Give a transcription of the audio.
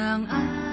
两岸